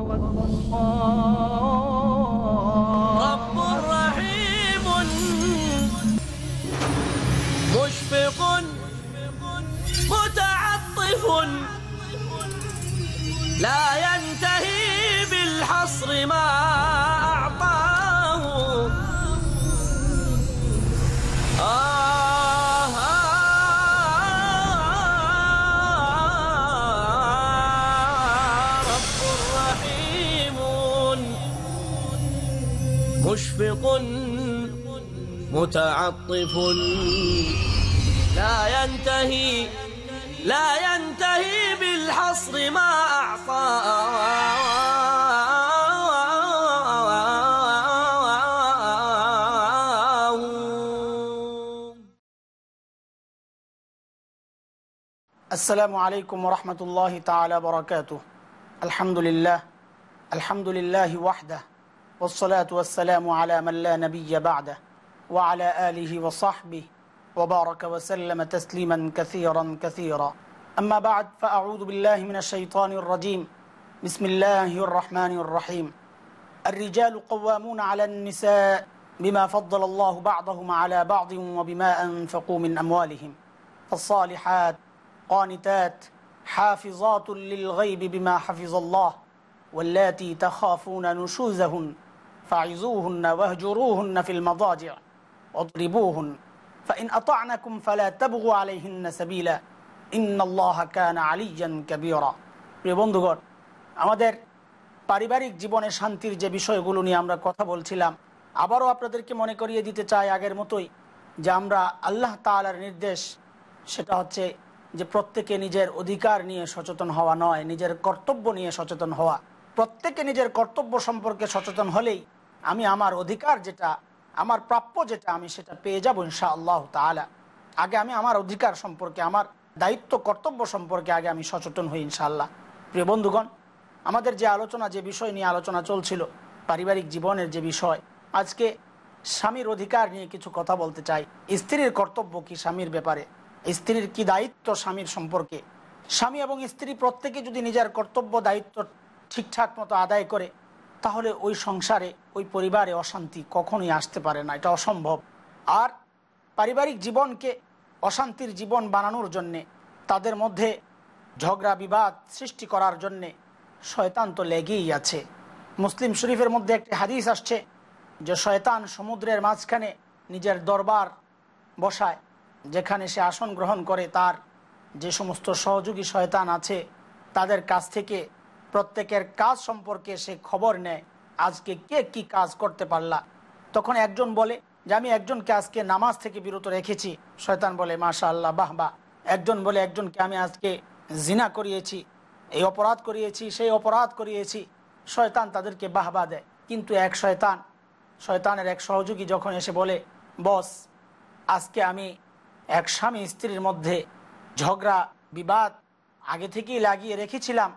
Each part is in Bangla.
والأطفال متعطف. لا ينتهي لا ينتهي بالحصر ما أعطاه السلام عليكم ورحمة الله تعالى وبركاته. الحمد لله الحمد لله وحده والصلاة والسلام على من لا نبي بعده. وعلى آله وصحبه وبارك وسلم تسليما كثيرا كثيرا. أما بعد فأعوذ بالله من الشيطان الرجيم. بسم الله الرحمن الرحيم. الرجال قوامون على النساء بما فضل الله بعضهم على بعض وبما أنفقوا من أموالهم. فالصالحات قانتات حافظات للغيب بما حفظ الله واللاتي تخافون نشوزهن. فاعزوهن واهجروهن في المضاجع. সাবিলা প্রিয় আমাদের পারিবারিক জীবনে শান্তির যে বিষয়গুলো নিয়ে আমরা কথা বলছিলাম, আবারও আপনাদেরকে মনে করিয়ে দিতে চাই আগের মতোই যে আমরা আল্লাহ তালার নির্দেশ, সেটা হচ্ছে যে প্রত্যেকে নিজের অধিকার নিয়ে সচেতন হওয়া নয়, নিজের কর্তব্য নিয়ে সচেতন হওয়া। প্রত্যেকে নিজের কর্তব্য সম্পর্কে সচেতন হলেই আমি আমার অধিকার যেটা আমার প্রাপ্য যেটা আমি সেটা পেয়ে যাব ইনশা আল্লাহ তালা আগে আমি আমার অধিকার সম্পর্কে, আমার দায়িত্ব, কর্তব্য সম্পর্কে আগে আমি সচেতন হই ইনশাআল্লাহ। প্রিয় বন্ধুগণ, আমাদের যে আলোচনা, যে বিষয় নিয়ে আলোচনা চলছিল, পারিবারিক জীবনের যে বিষয়, আজকে স্বামীর অধিকার নিয়ে কিছু কথা বলতে চাই। স্ত্রীর কর্তব্য কি স্বামীর ব্যাপারে? স্ত্রীর কি দায়িত্ব স্বামীর সম্পর্কে? স্বামী এবং স্ত্রী প্রত্যেকে যদি নিজের কর্তব্য, দায়িত্ব ঠিকঠাক মতো আদায় করে তাহলে ওই সংসারে, ওই পরিবারে অশান্তি কখনোই আসতে পারে না, এটা অসম্ভব। আর পারিবারিক জীবনকে অশান্তির জীবন বানানোর জন্যে, তাদের মধ্যে ঝগড়া, বিবাদ সৃষ্টি করার জন্যে শয়তান তো লেগেই আছে। মুসলিম শরীফের মধ্যে একটি হাদিস আসছে যে শয়তান সমুদ্রের মাঝখানে নিজের দরবার বসায়, যেখানে সে আসন গ্রহণ করে তার যে সমস্ত সহযোগী শয়তান আছে, তাদের কাছ থেকে প্রত্যেকের কাজ সম্পর্কে সে খবর নেয়। আজকে কে কি কাজ করতে পারলা? তখন একজন বলে, যে আমি একজনকে আজকে নামাজ থেকে বিরত রেখেছি। শয়তান বলে মাশা আল্লাহ বাহ বাহ। একজন বলে, একজনকে আমি আজকে জিনা করিয়েছি, এই অপরাধ করিয়েছি, সেই অপরাধ করিয়েছি। শয়তান তাদেরকে বাহবা দেয়। কিন্তু এক শয়তান, শয়তানের এক সহযোগী যখন এসে বলে, বস, আজকে আমি এক স্বামী স্ত্রীর মধ্যে ঝগড়া, বিবাদ আগে থেকেই লাগিয়ে রেখেছিলাম।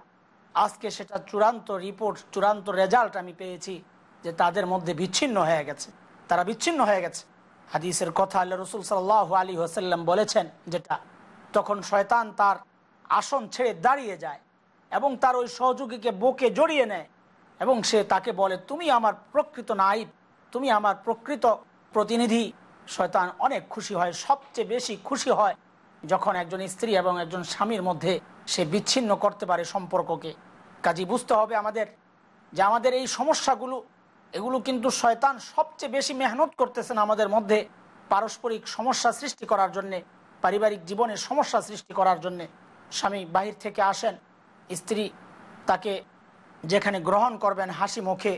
আজকে সেটা চূড়ান্ত রিপোর্ট চূড়ান্ত রেজাল্ট আমি পেয়েছি যে তাদের মধ্যে বিচ্ছিন্ন হয়ে গেছে। তারা বিচ্ছিন্ন হয়ে গেছে। হাদিসের কথা আল্লাহ রসুল সাল্লাহ আলী হোসাল্লাম বলেছেন যেটা, তখন শয়তান তার আসন ছেড়ে দাঁড়িয়ে যায় এবং তার ওই সহযোগীকে বুকে জড়িয়ে নেয় এবং সে তাকে বলে, তুমি আমার প্রকৃত নাইব, তুমি আমার প্রকৃত প্রতিনিধি। শয়তান অনেক খুশি হয়, সবচেয়ে বেশি খুশি হয় যখন একজন স্ত্রী এবং একজন স্বামীর মধ্যে সে বিচ্ছিন্ন করতে পারে সম্পর্ককে। কাজী বুঝতে হবে আমাদের যে আমাদের এই সমস্যাগুলো, এগুলো কিন্তু শয়তান সবচেয়ে বেশি মেহনত করতেছেন আমাদের মধ্যে পারস্পরিক সমস্যা সৃষ্টি করার জন্যে, পারিবারিক জীবনে সমস্যা সৃষ্টি করার জন্যে। স্বামী বাহির থেকে আসেন, স্ত্রী তাকে যেখানে গ্রহণ করবেন হাসি মুখে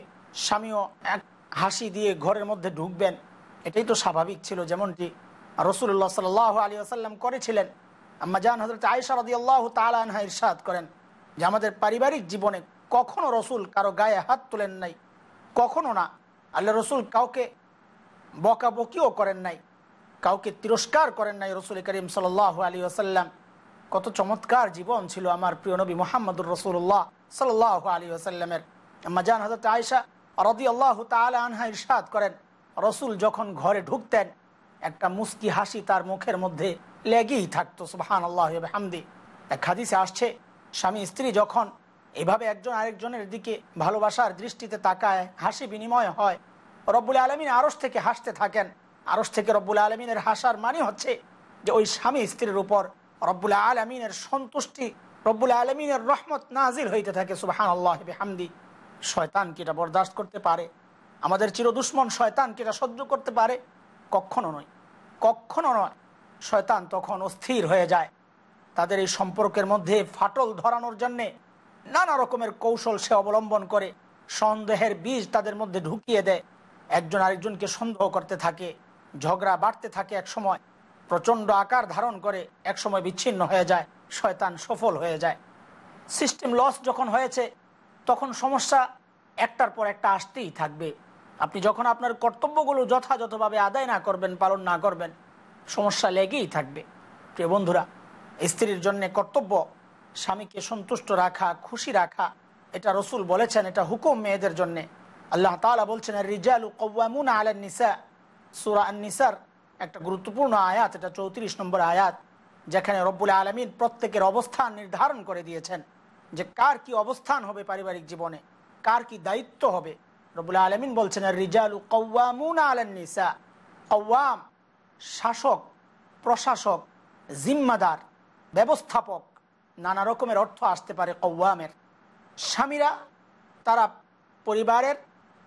স্বামীও এক হাসি দিয়ে ঘরের মধ্যে ঢুকবেন। এটাই তো স্বাভাবিক ছিল যেমনটি রসুল্লাহ সাল আলী আসাল্লাম করেছিলেন। আম্মা জান হজরত আয়সা রদি আল্লাহ তালানহা ইরশাদ করেন যে আমাদের পারিবারিক জীবনে কখনো রসুল কারও গায়ে হাত তোলেন নাই, কখনো না। আল্লাহ রসুল কাউকে বকাবকিও করেন নাই, কাউকে তিরস্কার করেন নাই রসুল করিম সাল আলী আসাল্লাম কত চমৎকার জীবন ছিল আমার প্রিয় নবী মোহাম্মদুর রসুল্লাহ সাল আলী আসাল্লামের মাজান হজরত আয়সা রদি আল্লাহ তালা আনহা ইরশাদ করেন, রসুল যখন ঘরে ঢুকতেন, একটা মুস্কি হাসি তার মুখের মধ্যে লেগেই থাকতো সুবাহান আল্লাহ হামদি এক হাদিসে আসছে, স্বামী স্ত্রী যখন এভাবে একজন আরেকজনের দিকে ভালোবাসার দৃষ্টিতে তাকায়, হাসি বিনিময় হয়, রব্বুল আলমিন আরস থেকে হাসতে থাকেন। আরস থেকে রব্বুল আলমিনের হাসার মানে হচ্ছে যে ওই স্বামী স্ত্রীর উপর রব্বুল আলমিনের সন্তুষ্টি, রব্বুল আলমিনের রহমত নাজিল হইতে থাকে সুবাহান আল্লাহ হামদি শয়তান কি এটা বরদাস্ত করতে পারে? আমাদের চির দুশ্মন শয়তান কি এটা সহ্য করতে পারে? কখনো নয়। কখনো নয়। শয়তান তখন অস্থির হয়ে যায়। তাদের এই সম্পর্কের মধ্যে ফাটল ধরানোর জন্যে নানা রকমের কৌশল সে অবলম্বন করে, সন্দেহের বীজ তাদের মধ্যে ঢুকিয়ে দেয়। একজন আরেকজনকে সন্দেহ করতে থাকে, ঝগড়া বাড়তে থাকে এক সময়, প্রচণ্ড আকার ধারণ করে এক সময় বিচ্ছিন্ন হয়ে যায়, শয়তান সফল হয়ে যায়। সিস্টেম লস যখন হয়েছে, তখন সমস্যা একটার পর একটা আসতেই থাকবে। আপনি যখন আপনার কর্তব্যগুলো যথাযথভাবে আদায় না করবেন, পালন না করবেন সমস্যা লেগেই থাকবে। প্রিয় বন্ধুরা, স্ত্রীর জন্য কর্তব্য স্বামীকে সন্তুষ্ট রাখা, খুশি রাখা, এটা রসুল বলেছেন, এটা হুকুম মেয়েদের জন্য। আল্লাহ তালা বলছেন নিসা। সুরা একটা গুরুত্বপূর্ণ আয়াত, এটা চৌত্রিশ নম্বর আয়াত, যেখানে রব্বুল আলমিন প্রত্যেকের অবস্থান নির্ধারণ করে দিয়েছেন যে কার কি অবস্থান হবে পারিবারিক জীবনে, কার কি দায়িত্ব হবে। রবুল আলমিন বলছেন রিজালু কৌয়ামুন আলান নিসা। কৌয়াম শাসক, প্রশাসক, জিম্মাদার, ব্যবস্থাপক, নানা রকমের অর্থ আসতে পারে কৌয়ামের স্বামীরা, তারা পরিবারের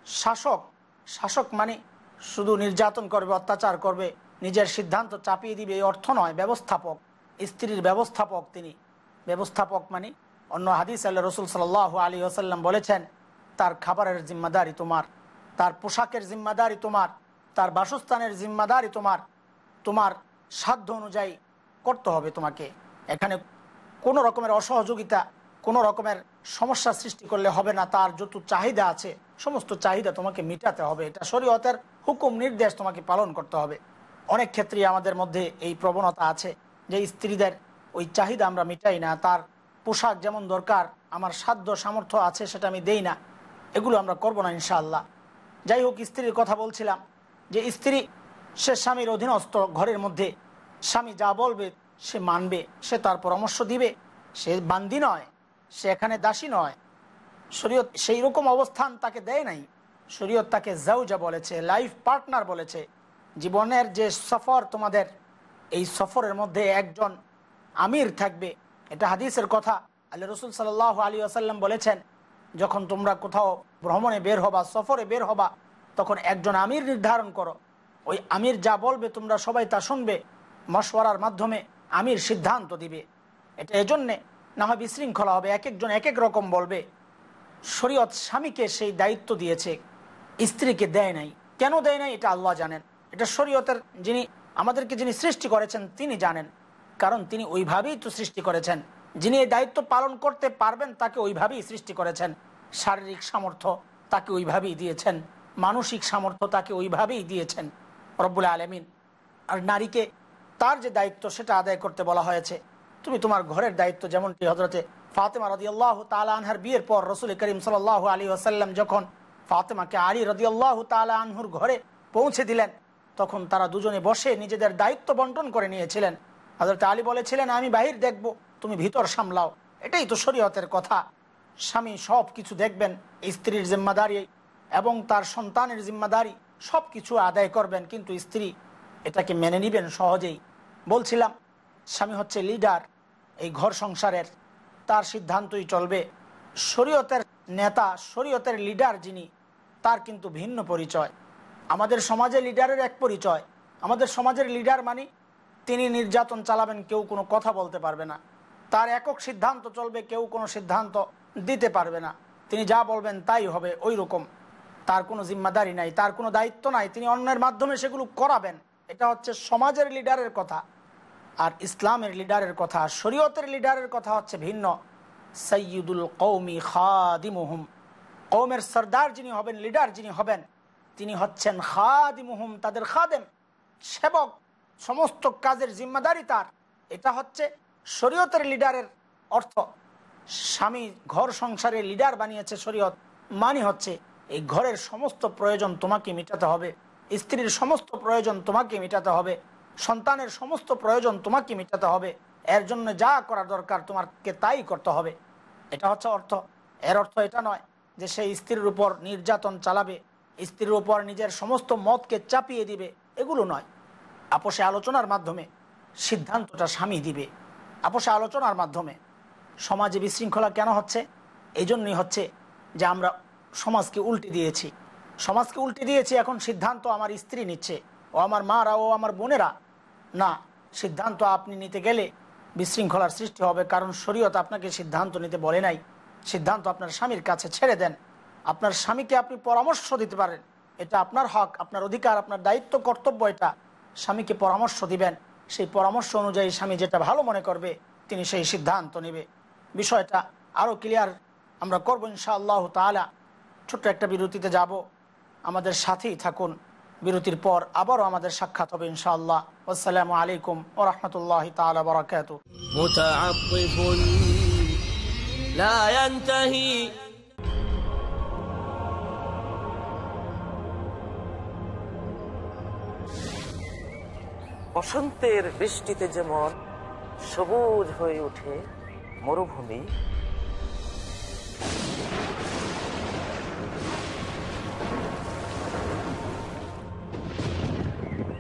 শাসক। শাসক মানে শুধু নির্যাতন করবে, অত্যাচার করবে, নিজের সিদ্ধান্ত চাপিয়ে দিবে, এই অর্থ নয়, ব্যবস্থাপক। স্ত্রীর ব্যবস্থাপক তিনি। ব্যবস্থাপক মানে অন্য হাদিস আল্লাহ রসুল সাল আলী আসাল্লাম বলেছেন, তার খাবারের জিম্মাদারি তোমার, তার পোশাকের জিম্মাদারি তোমার, তার বাসস্থানের জিম্মাদারি তোমার তোমার সাধ্য অনুযায়ী করতে হবে তোমাকে। এখানে কোনো রকমের অসহযোগিতা, কোনো রকমের সমস্যা সৃষ্টি করলে হবে না, তার যত চাহিদা আছে, সমস্ত চাহিদা তোমাকে মিটাতে হবে। এটা শরীয়তের হুকুম নির্দেশ তোমাকে পালন করতে হবে। অনেক ক্ষেত্রেই আমাদের মধ্যে এই প্রবণতা আছে যে স্ত্রীদের ওই চাহিদা আমরা মিটাই না, তার পোশাক যেমন দরকার, আমার সাধ্য সামর্থ্য আছে সেটা আমি দেই না, এগুলো আমরা করব না ইনশাআল্লাহ। যাই হোক, স্ত্রীর কথা বলছিলাম যে স্ত্রী সে স্বামীর অধীনস্থ ঘরের মধ্যে স্বামী যা বলবে সে মানবে, সে তার পরামর্শ দিবে। সে বান্দি নয়, সে এখানে দাসী নয়। শরীয়ত সেই রকম অবস্থান তাকে দেয় নাই। শরীয়ত তাকে জাউজা বলেছে, লাইফ পার্টনার বলেছে। জীবনের যে সফর তোমাদের, এই সফরের মধ্যে একজন আমির থাকবে, এটা হাদিসের কথা। আল্লাহ রসুল সাল আলী আসাল্লাম বলেছেন, যখন তোমরা কোথাও ভ্রমণে বের হবা, সফরে বের হবা, তখন একজন আমির নির্ধারণ করো। ওই আমির যা বলবে, তোমরা সবাই তা শুনবে। মশওয়ারার মাধ্যমে আমির সিদ্ধান্ত দিবে। এটা এজন্যে না হয় বিশৃঙ্খলা হবে এক একজন এক এক রকম বলবে। শরীয়ত স্বামীকে সেই দায়িত্ব দিয়েছে, স্ত্রীকে দেয় নাই। কেন দেয় নাই, এটা আল্লাহ জানেন। এটা শরীয়তের যিনি, আমাদেরকে যিনি সৃষ্টি করেছেন, তিনি জানেন। কারণ তিনি ওইভাবেই তো সৃষ্টি করেছেন। যিনি এই দায়িত্ব পালন করতে পারবেন, তাকে ওইভাবেই সৃষ্টি করেছেন। শারীরিক সামর্থ্য তাকে ওইভাবেই দিয়েছেন। মানসিক সামর্থ্য তাকে ওইভাবেই দিয়েছেন। রব্বুল আলমিন। আর নারীকে তার যে দায়িত্ব সেটা আদায় করতে বলা হয়েছে। তুমি তোমার ঘরের দায়িত্ব যেমনটি হজরতে ফাতেমা রদি আল্লাহ তালা আনহার বিয়ের পর রসুল করিম সাল আলী আসাল্লাম যখন ফাতেমাকে আলী রদি আল্লাহ তালা আনহুর ঘরে পৌঁছে দিলেন, তখন তারা দুজনে বসে নিজেদের দায়িত্ব বন্টন করে নিয়েছিলেন। হজরত আলী বলেছিলেন, আমি বাহির দেখব, তুমি ভিতর সামলাও। এটাই তো শরীয়তের কথা। স্বামী সব কিছু দেখবেন, স্ত্রীর জিম্মাদারি এবং তার সন্তানের জিম্মাদারি। সব কিছু আদায় করবেন, কিন্তু স্ত্রী এটাকে মেনে নিবেন সহজেই। বলছিলাম, স্বামী হচ্ছে লিডার এই ঘর সংসারের। তার সিদ্ধান্তই চলবে। শরীয়তের নেতা, শরীয়তের লিডার যিনি, তার কিন্তু ভিন্ন পরিচয়। আমাদের সমাজে লিডারের এক পরিচয়। আমাদের সমাজের লিডার মানে তিনি নির্যাতন চালাবেন, কেউ কোনো কথা বলতে পারবে না। তার একক সিদ্ধান্ত চলবে, কেউ কোনো সিদ্ধান্ত দিতে পারবে না। তিনি যা বলবেন তাই হবে ওই রকম তার কোনো জিম্মাদারি নাই, তার কোনো দায়িত্ব নাই, তিনি অন্যের মাধ্যমে সেগুলো করাবেন। এটা হচ্ছে সমাজের লিডারের কথা আর ইসলামের লিডারের কথা। শরীয়তের লিডারের কথা হচ্ছে ভিন্ন। সৈয়দুল কৌমি খাদিমুহুম। কৌমের সর্দার যিনি হবেন, লিডার যিনি হবেন, তিনি হচ্ছেন খাদিমুহুম, তাদের খাদেম, সেবক, সমস্ত কাজের জিম্মাদারি তার। এটা হচ্ছে শরীয়তের লিডারের অর্থ। স্বামী ঘর সংসারের লিডার বানিয়েছে শরীয়ত মানে হচ্ছে এই ঘরের সমস্ত প্রয়োজন তোমাকে মেটাতে হবে, স্ত্রীর সমস্ত প্রয়োজন তোমাকে মেটাতে হবে, সন্তানের সমস্ত প্রয়োজন তোমাকে মেটাতে হবে, এর জন্য যা করা দরকার তোমাকে তাই করতে হবে। এটা হচ্ছে অর্থ। এর অর্থ এটা নয় যে সেই স্ত্রীর উপর নির্যাতন চালাবে, স্ত্রীর উপর নিজের সমস্ত মতকে চাপিয়ে দিবে, এগুলো নয়। আপোষে আলোচনার মাধ্যমে সিদ্ধান্তটা স্বামী দিবে। আপোষে আলোচনার মাধ্যমে সমাজে বিশৃঙ্খলা কেন হচ্ছে? এই জন্যই হচ্ছে যে আমরা সমাজকে উল্টে দিয়েছি। সমাজকে উল্টে দিয়েছি, এখন সিদ্ধান্ত আমার স্ত্রী নিচ্ছে। ও আমার মারা, ও আমার বোনেরা। না, সিদ্ধান্ত আপনি নিতে গেলে বিশৃঙ্খলার সৃষ্টি হবে, কারণ শরীয়ত আপনাকে সিদ্ধান্ত নিতে বলে নাই। সিদ্ধান্ত আপনার স্বামীর কাছে ছেড়ে দেন। আপনার স্বামীকে আপনি পরামর্শ দিতে পারেন। এটা আপনার হক, আপনার অধিকার, আপনার দায়িত্ব, কর্তব্য এটা। স্বামীকে পরামর্শ দিবেন। সেই পরামর্শ অনুযায়ী স্বামী যেটা ভালো মনে করবে, তিনি সেই সিদ্ধান্ত নেবে। বিষয়টা আরও ক্লিয়ার আমরা করব ইনশাআল্লাহ তালা ছোট্ট একটা বিরতিতে যাব। আমাদের সাথেই থাকুন। বিরতির পর আবারও আমাদের সাক্ষাৎ হবে ইনশাআল্লাহ। আসসালামু আলাইকুম ও রহমতুল্লাহ তালা বরাকাত বসন্তের বৃষ্টিতে যেমন সবুজ হয়ে ওঠে মরুভূমি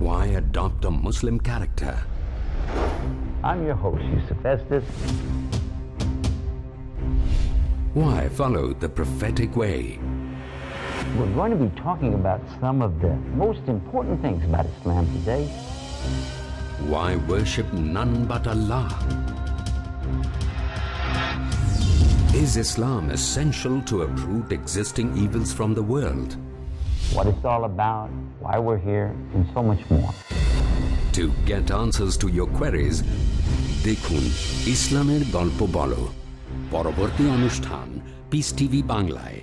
Why adopt a Muslim character? I'm your host, Yusuf Estes. Why follow the prophetic way? We're going to be talking about some of the most important things about Islam today. Why worship none but Allah? Is Islam essential to uproot existing evils from the world? what it's all about, why we're here, and so much more. To get answers to your queries, দেখুন ইসলামের গল্প বলো। পরবর্তী অনুষ্ঠান পিস টিভি বাংলায়।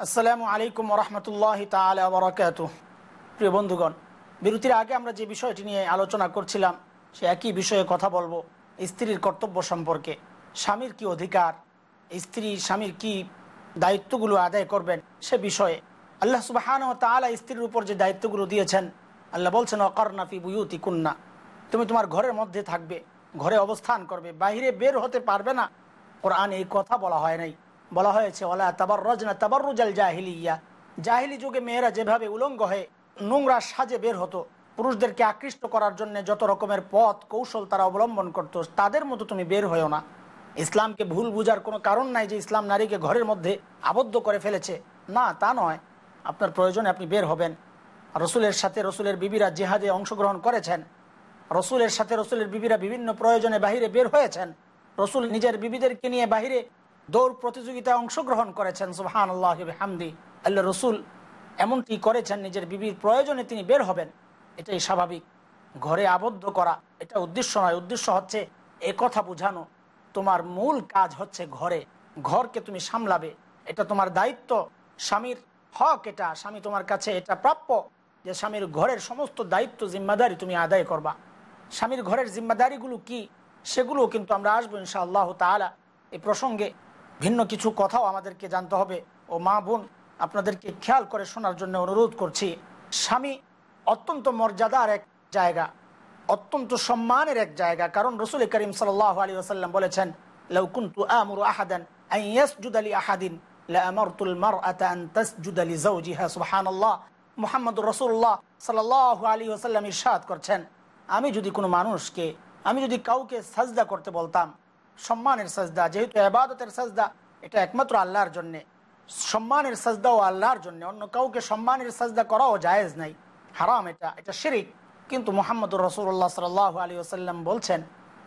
আসসালামু আলাইকুম রহমতুল্লাহ তালা বরকাত প্রিয় বন্ধুগণ বিরতির আগে আমরা যে বিষয়টি নিয়ে আলোচনা করছিলাম সে একই বিষয়ে কথা বলব, স্ত্রীর কর্তব্য সম্পর্কে। স্বামীর কি অধিকার? স্ত্রী, স্বামীর কি দায়িত্বগুলো আদায় করবেন সে বিষয়ে। আল্লাহ সুবাহান ও তালা স্ত্রীর উপর যে দায়িত্বগুলো দিয়েছেন, আল্লাহ বলছেন অকর্নাফি বুয়ুতি কুন্না তুমি তোমার ঘরের মধ্যে থাকবে, ঘরে অবস্থান করবে বাইরে বের হতে পারবে না। কোরআন এই কথা বলা হয় নাই। বলা হয়েছে ওলা তাবার রজনা তাবার রুজাল জাহিলিয়া। জাহিলি যুগে মেয়েরা যেভাবে উলঙ্গ হয়ে নোংরা সাজে বের হতো পুরুষদেরকে আকৃষ্ট করার জন্য যত রকমের পথ, কৌশল তারা অবলম্বন করত, তাদের মতো তুমি বের হয়েও না। ইসলামকে ভুল বুঝার কোনো কারণ নাই যে ইসলাম নারীকে ঘরের মধ্যে আবদ্ধ করে ফেলেছে। না, তা নয়। আপনার প্রয়োজনে আপনি বের হবেন। রসুলের সাথে রসুলের বিবিরা জেহাদে অংশগ্রহণ করেছেন। রসুলের সাথে রসুলের বিবিরা বিভিন্ন প্রয়োজনে বাহিরে বের হয়েছেন। রসুল নিজের বিবিদেরকে নিয়ে বাহিরে দৌড় প্রতিযোগিতায় অংশগ্রহণ করেছেন। সুহান আল্লাহ হামদি আল্লাহ রসুল এমনটি করেছেন, নিজের বিবির প্রয়োজনে তিনি বের হবেন। এটাই স্বাভাবিক। ঘরে আবদ্ধ করা, এটা উদ্দেশ্য নয়। উদ্দেশ্য হচ্ছে এ কথা বোঝানো। তোমার মূল কাজ হচ্ছে ঘরে। ঘরকে তুমি সামলাবে। এটা তোমার দায়িত্ব। স্বামীর হক এটা। স্বামী তোমার কাছে এটা প্রাপ্য যে স্বামীর ঘরের সমস্ত দায়িত্ব, জিম্মাদারি তুমি আদায় করবা। স্বামীর ঘরের জিম্মাদারিগুলো কি? সেগুলো কিন্তু আমরা আসব ইনশাআল্লাহ তালা এই প্রসঙ্গে ভিন্ন কিছু কথাও আমাদেরকে জানতে হবে। ও মা বোন, আপনাদেরকে খেয়াল করে শোনার জন্য অনুরোধ করছি। স্বামী অত্যন্ত মর্যাদার এক জায়গা, অত্যন্ত সম্মানের এক জায়গা। কারণ রসুল করিম সাল আলী আসাল্লাম বলেছেন আমরু আহাদান করছেন, আমি যদি কোনো মানুষকে, আমি যদি কাউকে সাজদা করতে বলতাম, সম্মানের সাজদা, যেহেতু এবাদতের সাজদা, এটা একমাত্র আল্লাহর জন্য। সম্মানের সাজদাও আল্লাহর জন্য, অন্য কাউকে সম্মানের সাজদা করাও জায়েজ নাই। হারাম এটা এটা শিরিক। কিন্তু মোহাম্মদুর রসুল্লাহ সাল আলী আসাল্লাম বলছেন,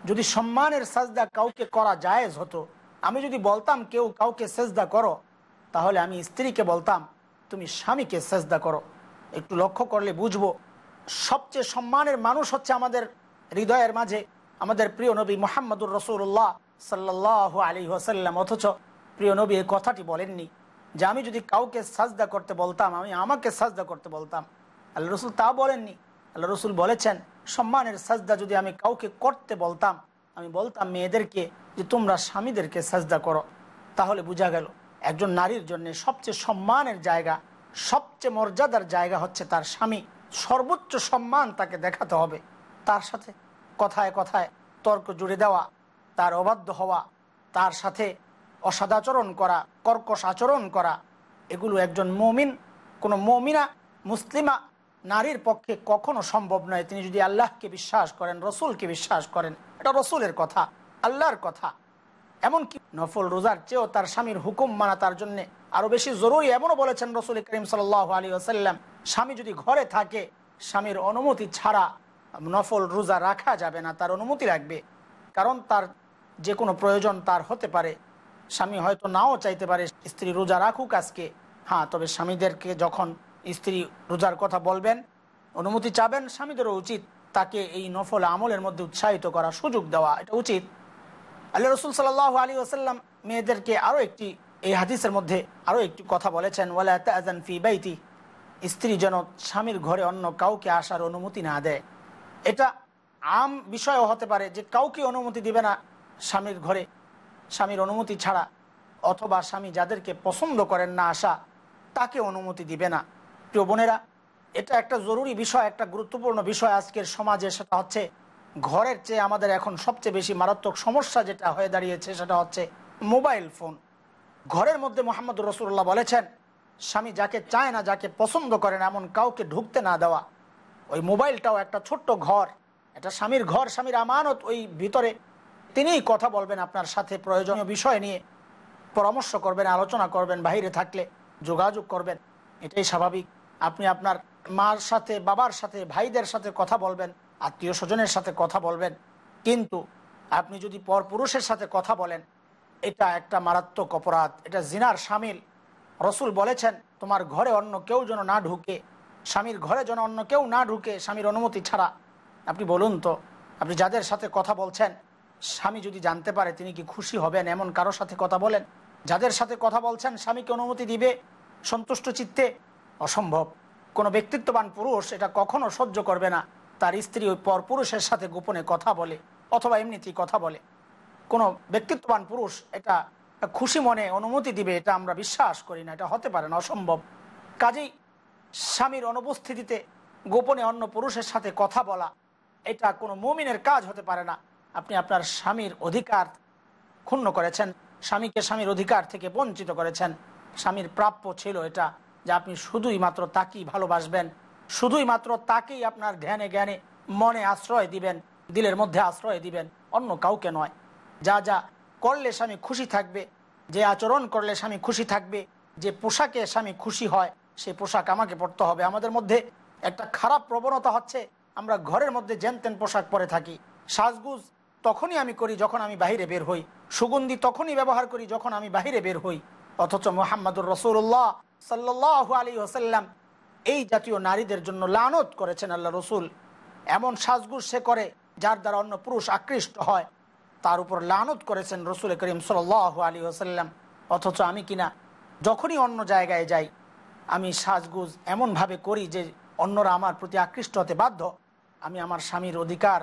যদি সম্মানের সাজদা কাউকে করা জায়েজ হতো, আমি যদি বলতাম কেউ কাউকে সেজদা করো, তাহলে আমি স্ত্রীকে বলতাম, তুমি স্বামীকে সেজদা করো। একটু লক্ষ্য করলে বুঝব, সবচেয়ে সম্মানের মানুষ হচ্ছে আমাদের হৃদয়ের মাঝে, আমাদের প্রিয় নবী মোহাম্মদুর রসুল্লাহ সাল্লাহ আলী ওসাল্লাম অথচ প্রিয় নবী এই কথাটি বলেননি যে, আমি যদি কাউকে সাজদা করতে বলতাম, আমি আমাকে সাজদা করতে বলতাম। আল্লাহ রসুল তা বলেননি। আল্লাহ রসুল বলেছেন, সম্মানের সাজদা যদি আমি কাউকে করতে বলতাম, আমি বলতাম মেয়েদেরকে যে তোমরা স্বামীদেরকে সাজদা করো। তাহলে বোঝা গেল, একজন নারীর জন্য সবচেয়ে সম্মানের জায়গা, সবচেয়ে মর্যাদার জায়গা হচ্ছে তার স্বামী। সর্বোচ্চ সম্মান তাকে দেখাতে হবে। তার সাথে কথায় কথায় তর্ক জুড়ে দেওয়া, তার অবাধ্য হওয়া, তার সাথে অসদাচরণ করা, কর্কশ আচরণ করা, এগুলো একজন মমিন, কোনো মমিনা, মুসলিমা নারীর পক্ষে কখনো সম্ভব নয়। তিনি যদি আল্লাহকে বিশ্বাস করেন, রসুলকে বিশ্বাস করেন, এটা রসুলের কথা, আল্লাহর কথা। এমনকি নফল রোজার চেয়েও তার স্বামীর হুকুম মানা তার জন্য আরও বেশি জরুরি। এমনও বলেছেন রসুল করিম সাল আলী আসাল্লাম স্বামী যদি ঘরে থাকে, স্বামীর অনুমতি ছাড়া নফল রোজা রাখা যাবে না, তার অনুমতি রাখবে। কারণ তার যে কোনো প্রয়োজন তার হতে পারে। স্বামী হয়তো নাও চাইতে পারে, স্ত্রী রোজা রাখুক আজকে। হ্যাঁ তবে স্বামীদেরকে যখন স্ত্রী রোজার কথা বলবেন, অনুমতি চাবেন, স্বামীদেরও উচিত তাকে এই নফল আমলের মধ্যে উৎসাহিত করা সুযোগ দেওয়া, এটা উচিত। আল্লাহ রসুল সাল্লাহ আলী ওসাল্লাম মেয়েদেরকে আরও একটি, এই হাদিসের মধ্যে আরও একটি কথা বলেছেন, ওয়ালা ফি বাইতি স্ত্রী যেন স্বামীর ঘরে অন্য কাউকে আসার অনুমতি না দেয়। এটা আম বিষয়ও হতে পারে যে কাউকে অনুমতি দিবে না স্বামীর ঘরে। স্বামীর অনুমতি ছাড়া অথবা স্বামী যাদেরকে পছন্দ করেন না আসা, তাকে অনুমতি দিবে না। প্রিয় বোনেরা, এটা একটা জরুরি বিষয়, একটা গুরুত্বপূর্ণ বিষয় আজকের সমাজে, সেটা হচ্ছে ঘরের চেয়ে আমাদের এখন সবচেয়ে বেশি মারাত্মক সমস্যা যেটা হয়ে দাঁড়িয়েছে, সেটা হচ্ছে মোবাইল ফোন। ঘরের মধ্যে মোহাম্মদ রসুল্লাহ বলেছেন, স্বামী যাকে চায় না, যাকে পছন্দ করেন এমন কাউকে ঢুকতে না দেওয়া। ওই মোবাইলটাও একটা ছোট্ট ঘর এটা স্বামীর ঘর, স্বামীর আমানত, ওই ভিতরে তিনিই কথা বলবেন আপনার সাথে প্রয়োজনীয় বিষয় নিয়ে। পরামর্শ করবেন, আলোচনা করবেন বাইরে থাকলে যোগাযোগ করবেন, এটাই স্বাভাবিক। আপনি আপনার মার সাথে, বাবার সাথে, ভাইদের সাথে কথা বলবেন, আত্মীয় স্বজনের সাথে কথা বলবেন। কিন্তু আপনি যদি পরপুরুষের সাথে কথা বলেন, এটা একটা মারাত্মক অপরাধ, এটা জিনার সামিল। রসুল বলেছেন, তোমার ঘরে অন্য কেউ যেন না ঢুকে, স্বামীর ঘরে যেন অন্য কেউ না ঢুকে স্বামীর অনুমতি ছাড়া। আপনি বলুন তো, আপনি যাদের সাথে কথা বলছেন, স্বামী যদি জানতে পারে তিনি কি খুশি হবেন, এমন কারও সাথে কথা বলেন? যাদের সাথে কথা বলছেন স্বামীকে অনুমতি দিবে সন্তুষ্ট চিত্তে? অসম্ভব। কোনো ব্যক্তিত্ববান পুরুষ এটা কখনো সহ্য করবে না। তার স্ত্রী ওই পর পুরুষের সাথে গোপনে কথা বলে, অথবা এমনিতেই কথা বলে। কোনো ব্যক্তিত্ববান পুরুষ এটা খুশি মনে অনুমতি দিবে, এটা আমরা বিশ্বাস করি না, এটা হতে পারে না, অসম্ভব। কাজেই স্বামীর অনুপস্থিতিতে গোপনে অন্য পুরুষের সাথে কথা বলা, এটা কোনো মুমিনের কাজ হতে পারে না। আপনি আপনার স্বামীর অধিকার ক্ষুণ্ণ করেছেন, স্বামীকে স্বামীর অধিকার থেকে বঞ্চিত করেছেন, স্বামীর প্রাপ্য ছিল এটা যে আপনি শুধুই মাত্র তাকেই ভালোবাসবেন, শুধুই মাত্র তাকেই আপনার ধ্যানে জ্ঞানে মনে আশ্রয় দিবেন, দিলের মধ্যে আশ্রয় দিবেন, অন্য কাউকে নয়। যা যা করলে স্বামী খুশি থাকবে, যে আচরণ করলে স্বামী খুশি থাকবে, যে পোশাকে স্বামী খুশি হয় সেই পোশাক আমাকে পরতে হবে। আমাদের মধ্যে একটা খারাপ প্রবণতা হচ্ছে, আমরা ঘরের মধ্যে জেনতেন পোশাক পরে থাকি। সাজগুজ তখনই আমি করি যখন আমি বাহিরে বের হই। সুগন্ধি তখনই ব্যবহার করি যখন আমি বাহিরে বের হই। অথচ মোহাম্মদুর রসুল্লাহ সাল্লাহ আলী ওসাল্লাম এই জাতীয় নারীদের জন্য লানত করেছেন আল্লাহ রসুল। এমন সাজগুজ সে করে যার দ্বারা অন্য পুরুষ আকৃষ্ট হয়। তার উপর লানত করেছেন রসুল করিম সাল আলী ওসাল্লাম অথচ আমি কিনা যখনই অন্য জায়গায় যাই, আমি সাজগুজ এমনভাবে করি যে অন্যরা আমার প্রতি আকৃষ্ট হতে বাধ্য। আমি আমার স্বামীর অধিকার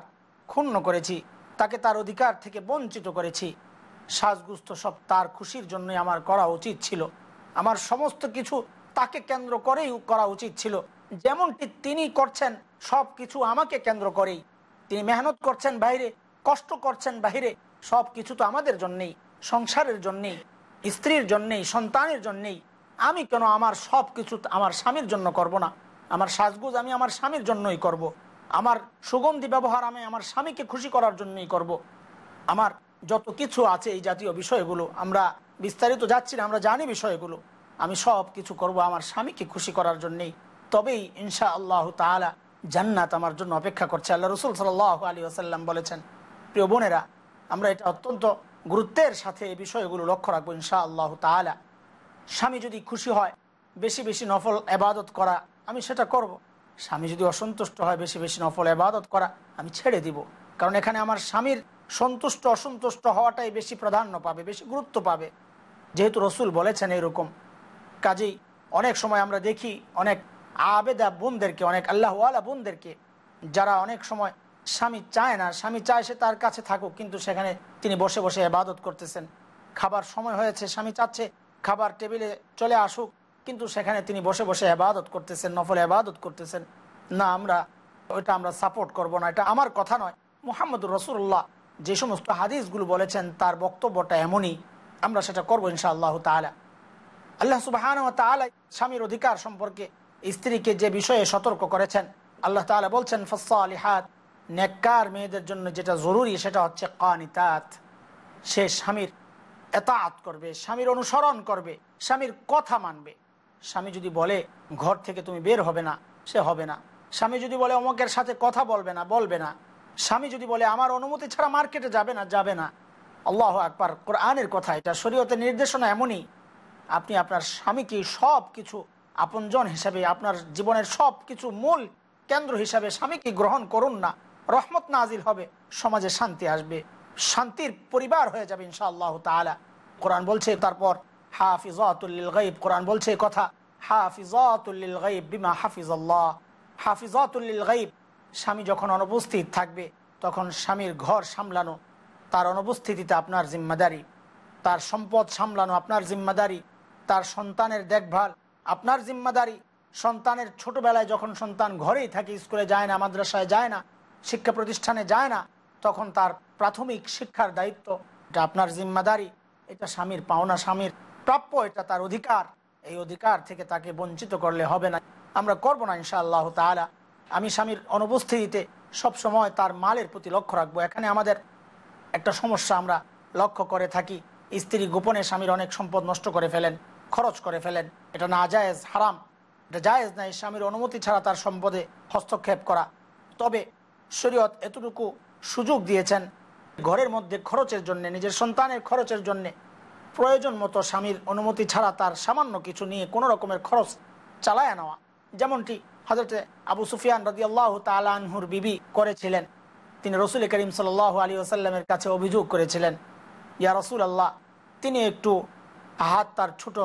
ক্ষুণ্ণ করেছি, তাকে তার অধিকার থেকে বঞ্চিত করেছি। সাজগুজ তো সব তার খুশির জন্যই আমার করা উচিত ছিল। আমার সমস্ত কিছু তাকে কেন্দ্র করেই করা উচিত ছিল যেমনটি তিনি করছেন, সব কিছু আমাকে কেন্দ্র করেই তিনি মেহনত করছেন বাইরে, কষ্ট করছেন বাহিরে সব কিছু তো আমাদের জন্যেই, সংসারের জন্যেই, স্ত্রীর জন্যেই, সন্তানের জন্যেই আমি কেন আমার সব কিছু আমার স্বামীর জন্য করব না আমার সাজগুজ আমি আমার স্বামীর জন্যই করব। আমার সুগন্ধি ব্যবহার আমি আমার স্বামীকে খুশি করার জন্যই করব। আমার যত কিছু আছে এই জাতীয় বিষয়গুলো আমরা বিস্তারিত যাচ্ছি না, আমরা জানি বিষয়গুলো। আমি সব কিছু করব আমার স্বামীকে খুশি করার জন্যেই। তবেই ইনশা আল্লাহ তালা জান্নাত আমার জন্য অপেক্ষা করছে। আল্লাহ রসুল সাল আলী আসাল্লাম বলেছেন, প্রিয় বোনেরা, আমরা এটা অত্যন্ত গুরুত্বের সাথে এই বিষয়গুলো লক্ষ্য রাখব ইনশা আল্লাহ তালা স্বামী যদি খুশি হয়, বেশি বেশি নফল এবাদত করা, আমি সেটা করব। স্বামী যদি অসন্তুষ্ট হয়, বেশি বেশি নফল এবাদত করা, আমি ছেড়ে দিব। কারণ এখানে আমার স্বামীর সন্তুষ্ট, অসন্তুষ্ট হওয়াটাই বেশি প্রাধান্য পাবে, বেশি গুরুত্ব পাবে। যেহেতু রসুল বলেছেন এরকম। কাজেই অনেক সময় আমরা দেখি অনেক আবেদা বোনদেরকে, অনেক আল্লাহওয়ালা বোনদেরকে, যারা অনেক সময় স্বামী চায় না, স্বামী চায় সে তার কাছে থাকুক, কিন্তু সেখানে তিনি বসে বসে এবাদত করতেছেন। খাবার সময় হয়েছে, স্বামী চাচ্ছে, খাবার টেবিলে চলে আসুক, কিন্তু সেখানে তিনি বসে বসে আবাদত করতেছেন, নফল আবাদত করতেছেন। না, আমরা ওইটা আমরা সাপোর্ট করব না, এটা আমার কথা নয়। মুহাম্মদুর রসুল্লাহ যে সমস্ত হাদিসগুলো বলেছেন, তার বক্তব্যটা এমনই। আমরা সেটা করব ইনশাআল্লাহ তালা আল্লাহ সুবাহান স্বামীর অধিকার সম্পর্কে স্ত্রীকে যে বিষয়ে সতর্ক করেছেন, আল্লাহ তালা বলছেন ফসা আলিহাত নেককার মেয়েদের জন্য যেটা জরুরি সেটা হচ্ছে কানিতাত। সে স্বামীর এতাত করবে, স্বামীর অনুসরণ করবে, স্বামীর কথা মানবে। স্বামী যদি বলে, ঘর থেকে তুমি বের হবে না, সে হবে না। স্বামী যদি বলে, অমকের সাথে কথা বলবে না বলবে না। স্বামী যদি বলে, আমার অনুমতি ছাড়া মার্কেটে যাবে না যাবে না। আল্লাহ আকবার, কোরআনের কথা, এটা শরীয়তের নির্দেশনা এমনই। আপনি আপনার স্বামীকে সব কিছু আপনজন হিসাবে, আপনার জীবনের সব কিছু মূল কেন্দ্র হিসাবে স্বামীকে গ্রহণ করুন না। রহমত নাজিল হবে, সমাজে শান্তি আসবে, শান্তির পরিবার হয়ে যাবে ইনশাআল্লাহ তালা কোরআন বলছে, তারপর হাফিজাতুল্লিল গাইব কোরআন বলছে কথা হাফিজাতুল্লিল গাইব বিমা হাফিজ আল্লাহ হাফিজাতুল্লিল গাইব স্বামী যখন অনুপস্থিত থাকবে, তখন স্বামীর ঘর সামলানো তার অনুপস্থিতিতে আপনার জিম্মাদারি, তার সম্পদ সামলানো আপনার জিম্মাদারি, তার সন্তানের দেখভাল আপনার জিম্মাদারি। সন্তানের ছোটবেলায় যখন সন্তান ঘরেই থাকে, স্কুলে যায় না, মাদ্রাসায় যায় না, শিক্ষা প্রতিষ্ঠানে যায় না, তখন তার প্রাথমিক শিক্ষার দায়িত্ব এটা আপনার জিম্মাদারি, এটা স্বামীর পাওনা স্বামীর প্রাপ্য, এটা তার অধিকার। এই অধিকার থেকে তাকে বঞ্চিত করলে হবে না। আমরা করব না ইনশাআল্লাহ তালা আমি স্বামীর অনুপস্থিতিতে সব সময় তার মালের প্রতি লক্ষ্য রাখব। এখানে আমাদের একটা সমস্যা আমরা লক্ষ্য করে থাকি। স্ত্রী গোপনে স্বামীর অনেক সম্পদ নষ্ট করে ফেলেন, খরচ করে ফেলেন। এটা না জায়েজ, হারাম। এটা জায়েজ নাই স্বামীর অনুমতি ছাড়া তার সম্পদে হস্তক্ষেপ করা। তবে শরীয়ত এতটুকু সুযোগ দিয়েছেন, ঘরের মধ্যে খরচের জন্য, নিজের সন্তানের খরচের জন্য প্রয়োজন মতো স্বামীর অনুমতি ছাড়া তার সামান্য কিছু নিয়ে কোনো রকমের খরচ চালায় নেওয়া। যেমনটি হজরত আবু সুফিয়ান রদি আল্লাহ তালানহুর বিবি করেছিলেন। তিনি রসুল করিম সাল আলী আসাল্লামের কাছে অভিযোগ করেছিলেন, ইয়া রসুল আল্লাহ তিনি একটু হাত তার ছোট,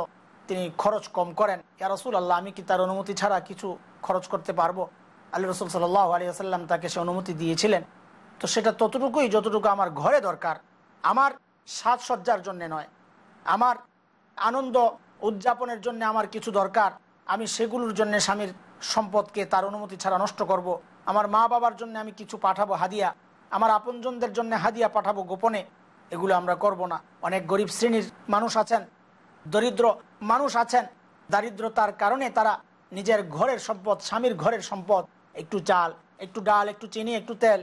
তিনি খরচ কম করেন। ইয়া রসুল আল্লাহ আমি কি তার অনুমতি ছাড়া কিছু খরচ করতে পারব? আলী রসুল সাল্লাহ আলী আসাল্লাম তাকে সে অনুমতি দিয়েছিলেন। তো সেটা ততটুকুই যতটুকু আমার ঘরে দরকার। আমার সাজসজ্জার জন্য নয়। আমার আনন্দ উদযাপনের জন্য আমার কিছু দরকার। আমি সেগুলোর জন্য স্বামীর সম্পদকে তার অনুমতি ছাড়া নষ্ট করব। আমার মা বাবার জন্য আমি কিছু পাঠাবো হাদিয়া, আমার আপনজনদের জন্য হাদিয়া পাঠাবো গোপনে, এগুলো আমরা করব না। অনেক গরিব শ্রেণির মানুষ আছেন, দরিদ্র মানুষ আছেন, দারিদ্রতার কারণে তারা নিজের ঘরের সম্পদ, স্বামীর ঘরের সম্পদ, একটু চাল, একটু ডাল, একটু চিনি, একটু তেল,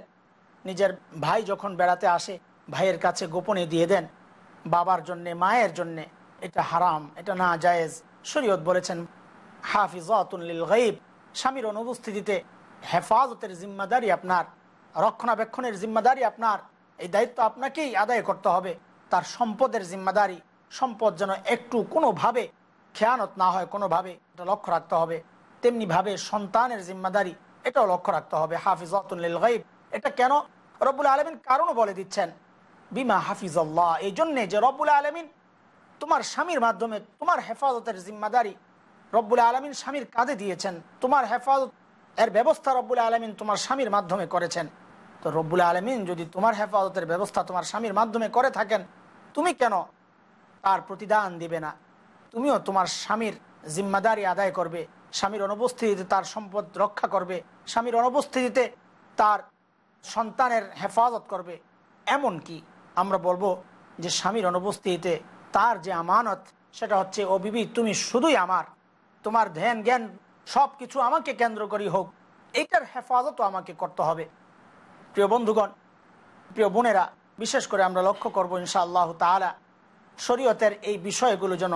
নিজের ভাই যখন বেড়াতে আসে, ভাইয়ের কাছে গোপনে দিয়ে দেন, বাবার জন্যে, মায়ের জন্যে, এটা হারাম, এটা না জায়েজ। শরীয়ত বলেছেন হাফিজ হাফিজাতুল গাইব স্বামীর অনুপস্থিতিতে হেফাজতের জিম্মাদারি আপনার, রক্ষণাবেক্ষণের জিম্মাদারি আপনার, এই দায়িত্ব আপনাকেই আদায় করতে হবে। তার সম্পদের জিম্মাদারি, সম্পদ যেন একটু কোনোভাবে খেয়ানত না হয়, কোনোভাবে এটা লক্ষ্য রাখতে হবে। তেমনিভাবে সন্তানের জিম্মাদারি, এটাও লক্ষ্য রাখতে হবে। হাফিজাতুল গাইব এটা কেন? রব্বুল আলমিন কারণও বলে দিচ্ছেন, বিমা হাফিজল্লাহ, এই জন্যে যে রব্বুল আলমিন তোমার স্বামীর মাধ্যমে তোমার হেফাজতের জিম্মাদারি রব্বুল আলমিন স্বামীর কাঁধে দিয়েছেন। তোমার হেফাজত এর ব্যবস্থা রব্বুল আলমিন তোমার স্বামীর মাধ্যমে করেছেন। তো রব্বুল আলমিন যদি তোমার হেফাজতের ব্যবস্থা তোমার স্বামীর মাধ্যমে করে থাকেন, তুমি কেন তার প্রতিদান দিবে না? তুমিও তোমার স্বামীর জিম্মাদারি আদায় করবে, স্বামীর অনুপস্থিতিতে তার সম্পদ রক্ষা করবে, স্বামীর অনুপস্থিতিতে তার সন্তানের হেফাজত করবে। এমন কি? আমরা বলব যে স্বামীর অনুপস্থিতিতে তার যে আমানত, সেটা হচ্ছে, ও বিবি, তুমি শুধুই আমার। তোমার ধ্যান জ্ঞান সব কিছু আমাকে কেন্দ্র করি হোক এইটার হেফাজতও আমাকে করতে হবে। প্রিয় বন্ধুগণ, প্রিয় বোনেরা, বিশেষ করে আমরা লক্ষ্য করব ইনশাআল্লাহ তালা শরীয়তের এই বিষয়গুলো যেন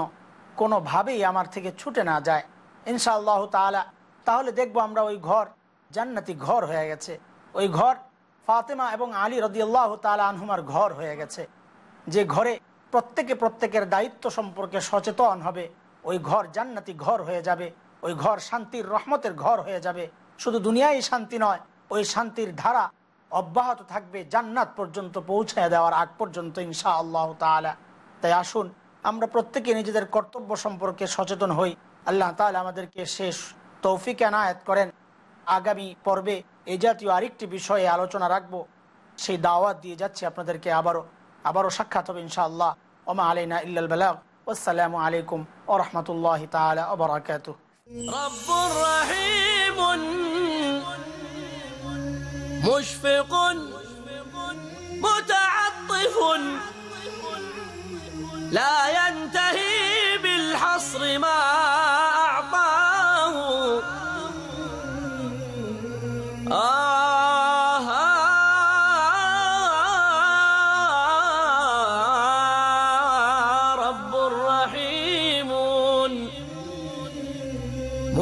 কোনোভাবেই আমার থেকে ছুটে না যায়। ইনশাআল্লাহ তালা তাহলে দেখব আমরা ওই ঘর, জান্নাতি ঘর হয়ে গেছে। ওই ঘর ফাতেমা এবং আলী রদিয়াল্লাহ তালা আনহুমার ঘর হয়ে গেছে। যে ঘরে প্রত্যেকে প্রত্যেকের দায়িত্ব সম্পর্কে সচেতন হবে, ওই ঘর জান্নাতি ঘর হয়ে যাবে। ওই ঘর শান্তির রহমতের ঘর হয়ে যাবে। শুধু দুনিয়ায় শান্তি নয়, ওই শান্তির ধারা অব্যাহত থাকবে জান্নাত পর্যন্ত পৌঁছায় দেওয়ার আগ পর্যন্ত ইনশা আল্লাহ তালা তাই আসুন, আমরা প্রত্যেকে নিজেদের কর্তব্য সম্পর্কে সচেতন হই। আল্লাহ তালা আমাদেরকে শেষ তৌফিক এনায়েত করেন। আগামী পর্বে এই জাতীয় আরেকটি বিষয়ে আলোচনা রাখব। সেই দাওয়াত দিয়ে যাচ্ছি আপনাদেরকে আবারও। আবারও সাক্ষাৎ হবে ইনশাআল্লাহ। ওমা আলাইনা ইল্লাল বালাগ। আসসালামু আলাইকুম ও রহমতুল্লাহ তালা ওবরাকাতুহ رب رحيم مشفق متعطف لا ينتهي بالحصر ما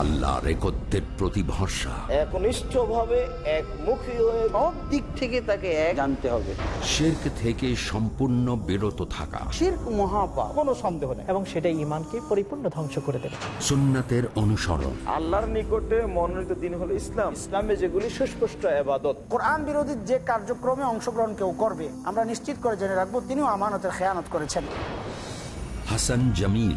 আল্লাহ রেকর্দের প্রতি ভরসা একনিষ্ঠভাবে একমুখী হয়ে সব দিক থেকে তাকে এক জানতে হবে। শেরক থেকে সম্পূর্ণ বিরত থাকা। শির্ক মহাপাপ কোনো সন্দেহ নেই। এবং সেটা ইমানকে পরিপূর্ণ ধ্বংস করে দেবে। সুন্নাতের অনুসরণ। আল্লাহর নিকটে মনোনীত দিন হলো ইসলাম। ইসলামে যেগুলি সুস্পষ্ট আবাদত কোরআন বিরোধী যে কার্যক্রমে অংশগ্রহণ কেউ করবে আমরা নিশ্চিত করে জেনে রাখব তিনিও আমানতের খেয়ানত করেছেন। Hasan Jamil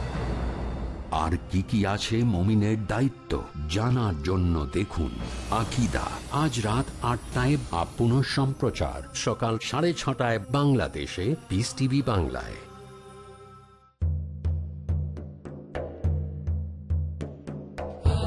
আর কি কি আছে মমিনের দায়িত্ব জানার জন্য দেখুন আকিদা। আজ রাত আটটায় বা সম্প্রচার সকাল সাড়ে ছটায় বাংলাদেশে পিস টিভি বাংলায়।